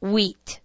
wheat.